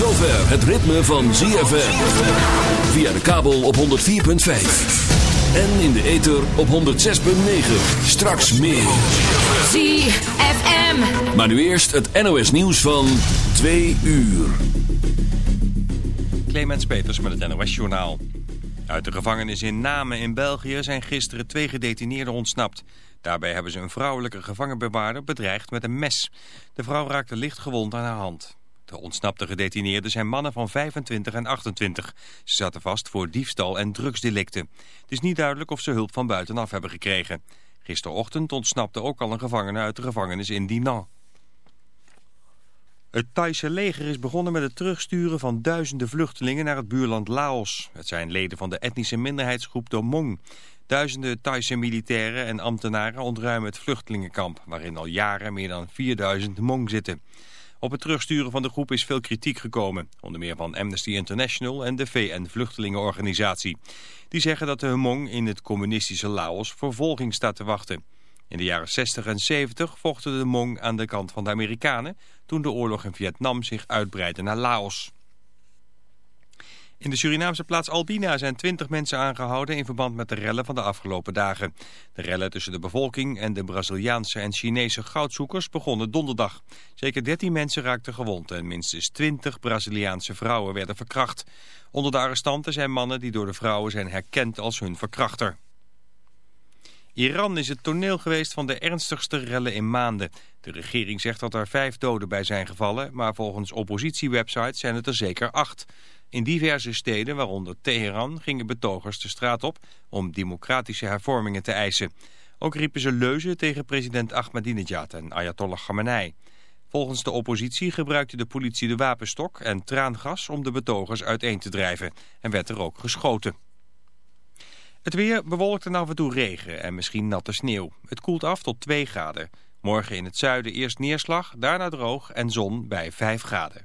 zover het ritme van ZFM. Via de kabel op 104.5. En in de ether op 106.9. Straks meer. ZFM. Maar nu eerst het NOS nieuws van 2 uur. Clemens Peters met het NOS Journaal. Uit de gevangenis in Namen in België zijn gisteren twee gedetineerden ontsnapt. Daarbij hebben ze een vrouwelijke gevangenbewaarder bedreigd met een mes. De vrouw raakte licht gewond aan haar hand. De ontsnapte gedetineerden zijn mannen van 25 en 28. Ze zaten vast voor diefstal en drugsdelicten. Het is niet duidelijk of ze hulp van buitenaf hebben gekregen. Gisterochtend ontsnapte ook al een gevangene uit de gevangenis in Dinan. Het Thaise leger is begonnen met het terugsturen van duizenden vluchtelingen naar het buurland Laos. Het zijn leden van de etnische minderheidsgroep de. Duizenden Thaise militairen en ambtenaren ontruimen het vluchtelingenkamp... waarin al jaren meer dan 4000 Hmong zitten. Op het terugsturen van de groep is veel kritiek gekomen. Onder meer van Amnesty International en de VN-vluchtelingenorganisatie. Die zeggen dat de Hmong in het communistische Laos vervolging staat te wachten. In de jaren 60 en 70 vochten de Hmong aan de kant van de Amerikanen... toen de oorlog in Vietnam zich uitbreidde naar Laos. In de Surinaamse plaats Albina zijn 20 mensen aangehouden in verband met de rellen van de afgelopen dagen. De rellen tussen de bevolking en de Braziliaanse en Chinese goudzoekers begonnen donderdag. Zeker 13 mensen raakten gewond en minstens 20 Braziliaanse vrouwen werden verkracht. Onder de arrestanten zijn mannen die door de vrouwen zijn herkend als hun verkrachter. Iran is het toneel geweest van de ernstigste rellen in maanden. De regering zegt dat er vijf doden bij zijn gevallen, maar volgens oppositiewebsites zijn het er zeker acht. In diverse steden, waaronder Teheran, gingen betogers de straat op om democratische hervormingen te eisen. Ook riepen ze leuzen tegen president Ahmadinejad en Ayatollah Khamenei. Volgens de oppositie gebruikte de politie de wapenstok en traangas om de betogers uiteen te drijven en werd er ook geschoten. Het weer bewolkt en af en toe regen en misschien natte sneeuw. Het koelt af tot 2 graden. Morgen in het zuiden eerst neerslag, daarna droog en zon bij 5 graden.